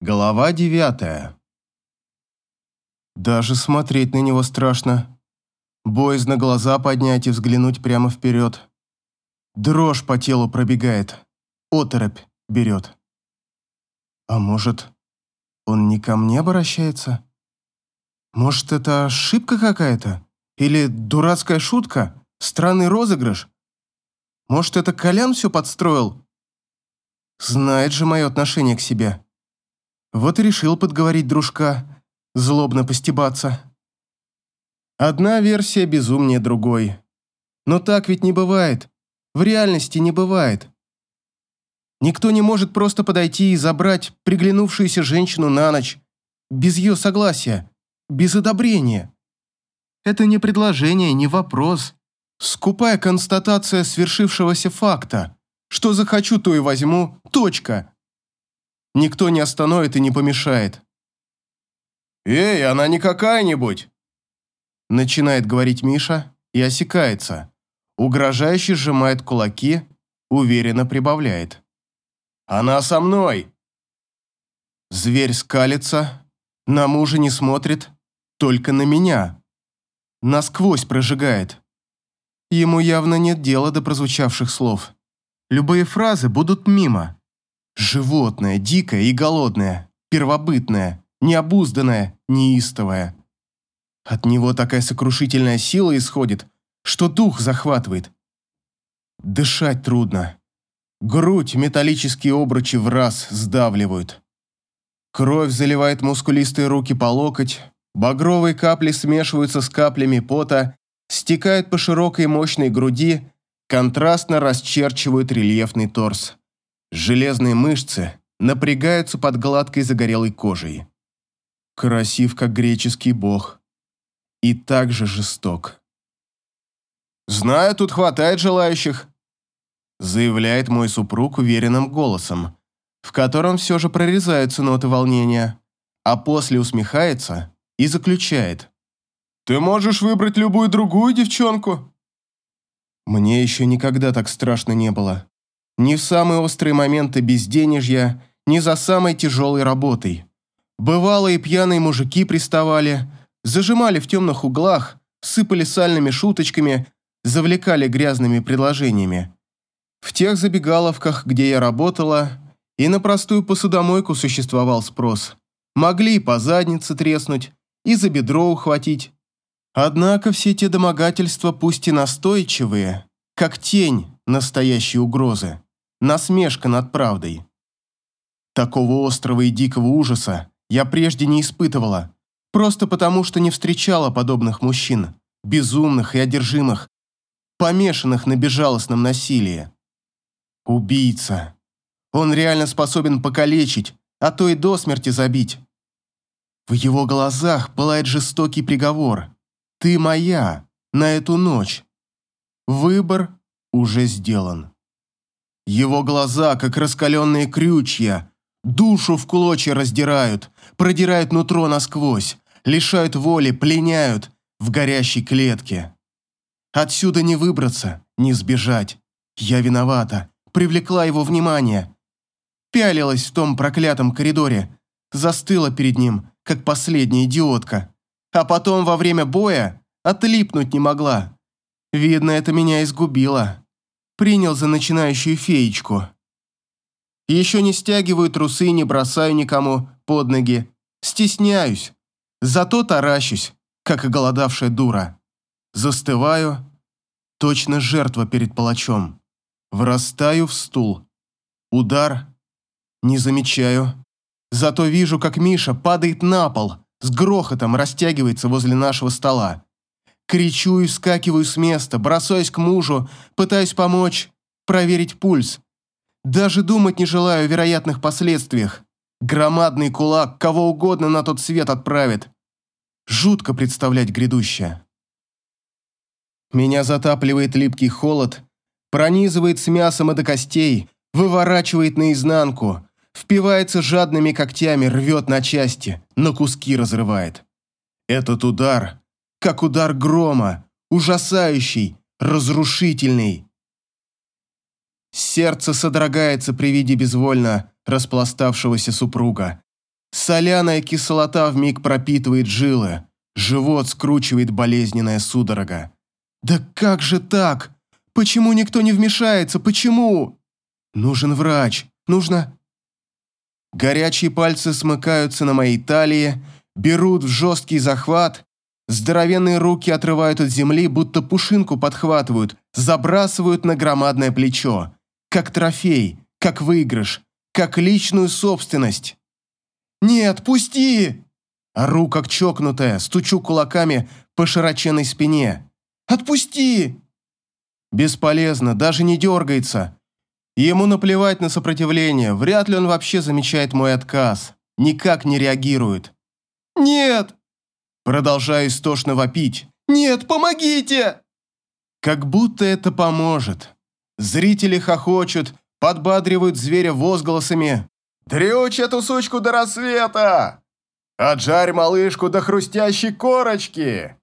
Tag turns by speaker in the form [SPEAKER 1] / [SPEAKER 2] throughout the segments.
[SPEAKER 1] Глава девятая. Даже смотреть на него страшно. Боязно глаза поднять и взглянуть прямо вперед. Дрожь по телу пробегает. Оторопь берет. А может, он не ко мне обращается? Может, это ошибка какая-то? Или дурацкая шутка? Странный розыгрыш? Может, это Колян все подстроил? Знает же мое отношение к себе. Вот и решил подговорить дружка, злобно постебаться. Одна версия безумнее другой. Но так ведь не бывает. В реальности не бывает. Никто не может просто подойти и забрать приглянувшуюся женщину на ночь, без ее согласия, без одобрения. Это не предложение, не вопрос. Скупая констатация свершившегося факта. Что захочу, то и возьму. Точка. Никто не остановит и не помешает. «Эй, она не какая-нибудь!» Начинает говорить Миша и осекается. Угрожающе сжимает кулаки, уверенно прибавляет. «Она со мной!» Зверь скалится, на мужа не смотрит, только на меня. Насквозь прожигает. Ему явно нет дела до прозвучавших слов. Любые фразы будут мимо. Животное, дикое и голодное, первобытное, необузданное, неистовое. От него такая сокрушительная сила исходит, что дух захватывает. Дышать трудно. Грудь металлические обручи в раз сдавливают. Кровь заливает мускулистые руки по локоть, багровые капли смешиваются с каплями пота, стекают по широкой мощной груди, контрастно расчерчивают рельефный торс. Железные мышцы напрягаются под гладкой загорелой кожей. Красив, как греческий бог. И также жесток. «Знаю, тут хватает желающих», заявляет мой супруг уверенным голосом, в котором все же прорезаются ноты волнения, а после усмехается и заключает. «Ты можешь выбрать любую другую девчонку?» Мне еще никогда так страшно не было. Ни в самые острые моменты безденежья, ни за самой тяжелой работой. Бывалые пьяные мужики приставали, зажимали в темных углах, сыпали сальными шуточками, завлекали грязными предложениями. В тех забегаловках, где я работала, и на простую посудомойку существовал спрос. Могли и по заднице треснуть, и за бедро ухватить. Однако все те домогательства, пусть и настойчивые, как тень настоящей угрозы насмешка над правдой. Такого острого и дикого ужаса я прежде не испытывала, просто потому что не встречала подобных мужчин, безумных и одержимых, помешанных на безжалостном насилии. Убийца. Он реально способен покалечить, а то и до смерти забить. В его глазах пылает жестокий приговор. «Ты моя на эту ночь». Выбор уже сделан. Его глаза, как раскаленные крючья, душу в клочья раздирают, продирают нутро насквозь, лишают воли, пленяют в горящей клетке. Отсюда не выбраться, не сбежать. Я виновата, привлекла его внимание. Пялилась в том проклятом коридоре, застыла перед ним, как последняя идиотка. А потом во время боя отлипнуть не могла. Видно, это меня изгубило принял за начинающую феечку. Еще не стягиваю трусы, не бросаю никому под ноги. Стесняюсь. Зато таращусь, как и голодавшая дура. Застываю. Точно жертва перед палачом. Врастаю в стул. Удар. Не замечаю. Зато вижу, как Миша падает на пол, с грохотом растягивается возле нашего стола. Кричу и вскакиваю с места, бросаюсь к мужу, пытаюсь помочь, проверить пульс. Даже думать не желаю о вероятных последствиях. Громадный кулак кого угодно на тот свет отправит. Жутко представлять грядущее. Меня затапливает липкий холод, пронизывает с мясом и до костей, выворачивает наизнанку, впивается жадными когтями, рвет на части, на куски разрывает. Этот удар как удар грома, ужасающий, разрушительный. Сердце содрогается при виде безвольно распластавшегося супруга, Соляная кислота вмиг пропитывает жилы, живот скручивает болезненная судорога. Да как же так? Почему никто не вмешается? Почему? Нужен врач. Нужно... Горячие пальцы смыкаются на моей талии, берут в жесткий захват, здоровенные руки отрывают от земли, будто пушинку подхватывают, забрасывают на громадное плечо. Как трофей, как выигрыш, как личную собственность. «Нет, пусти!» Ору, как чокнутая, стучу кулаками по широченной спине. «Отпусти!» Бесполезно, даже не дергается. Ему наплевать на сопротивление, вряд ли он вообще замечает мой отказ. Никак не реагирует. «Нет!» Продолжаю истошно вопить. «Нет, помогите!» Как будто это поможет. Зрители хохочут, подбадривают зверя возгласами. «Дрючь эту сучку до рассвета! Отжарь малышку до хрустящей корочки!»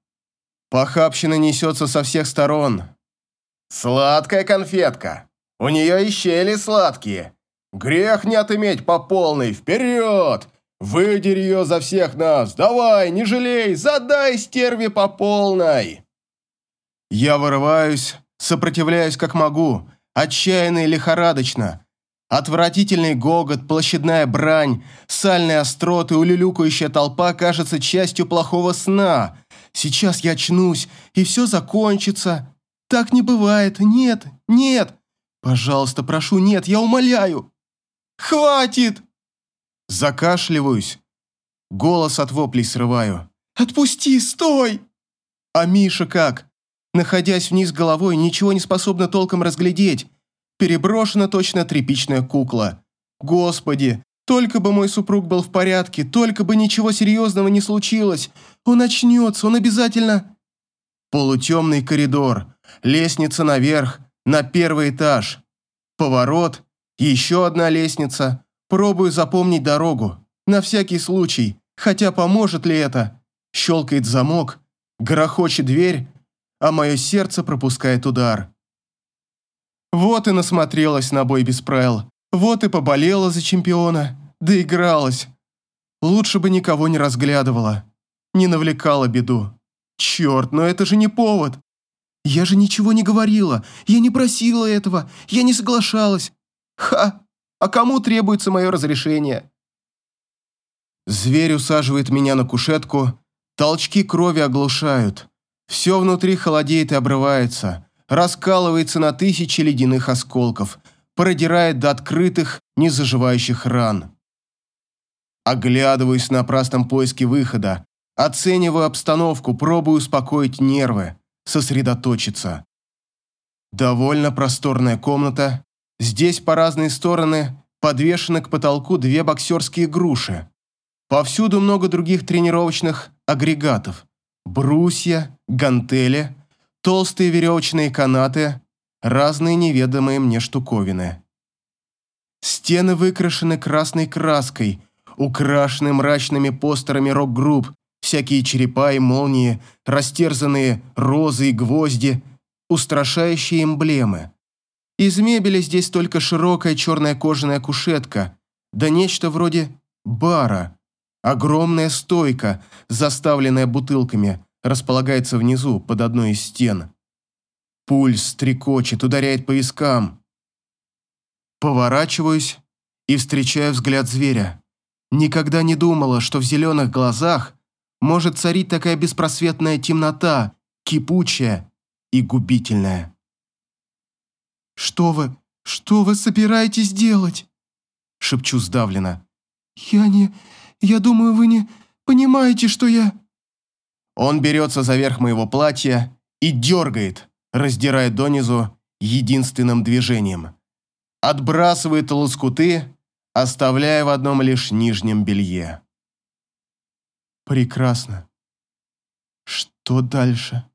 [SPEAKER 1] Похабщина несется со всех сторон. «Сладкая конфетка! У нее и щели сладкие! Грех не отыметь по полной! Вперед! Выдери ее за всех нас! Давай, не жалей! Задай стерве по полной!» Я вырываюсь, сопротивляюсь как могу, отчаянно и лихорадочно. Отвратительный гогот, площадная брань, сальные остроты, улюлюкающая толпа кажется частью плохого сна. Сейчас я очнусь, и все закончится. Так не бывает. Нет, нет. Пожалуйста, прошу, нет, я умоляю. Хватит! Закашливаюсь. Голос от воплей срываю. «Отпусти, стой!» А Миша как? Находясь вниз головой, ничего не способна толком разглядеть. Переброшена точно тряпичная кукла. Господи, только бы мой супруг был в порядке, только бы ничего серьезного не случилось. Он очнется, он обязательно... Полутемный коридор, лестница наверх, на первый этаж. Поворот, еще одна лестница. Пробую запомнить дорогу, на всякий случай, хотя поможет ли это? Щелкает замок, грохочет дверь, а мое сердце пропускает удар. Вот и насмотрелась на бой без правил, вот и поболела за чемпиона, доигралась. Лучше бы никого не разглядывала, не навлекала беду. Черт, но это же не повод. Я же ничего не говорила, я не просила этого, я не соглашалась. Ха, а кому требуется мое разрешение? Зверь усаживает меня на кушетку, толчки крови оглушают. Все внутри холодеет и обрывается, раскалывается на тысячи ледяных осколков, продирает до открытых, незаживающих ран. Оглядываюсь на напрасном поиске выхода, оцениваю обстановку, пробую успокоить нервы, сосредоточиться. Довольно просторная комната. Здесь по разные стороны подвешены к потолку две боксерские груши. Повсюду много других тренировочных агрегатов. Брусья, гантели, толстые веревочные канаты, разные неведомые мне штуковины. Стены выкрашены красной краской, украшены мрачными постерами рок-групп, всякие черепа и молнии, растерзанные розы и гвозди, устрашающие эмблемы. Из мебели здесь только широкая черная кожаная кушетка, да нечто вроде бара, Огромная стойка, заставленная бутылками, располагается внизу, под одной из стен. Пульс стрекочет, ударяет по вискам. Поворачиваюсь и встречаю взгляд зверя. Никогда не думала, что в зеленых глазах может царить такая беспросветная темнота, кипучая и губительная. «Что вы, что вы собираетесь делать?» шепчу сдавленно. «Я не... Я думаю, вы не понимаете, что я...» Он берется за верх моего платья и дергает, раздирая донизу единственным движением. Отбрасывает лоскуты, оставляя в одном лишь нижнем белье. «Прекрасно. Что дальше?»